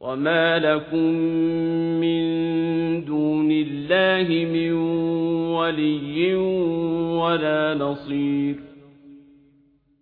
وما لكم من دون الله من ولي ولا نصير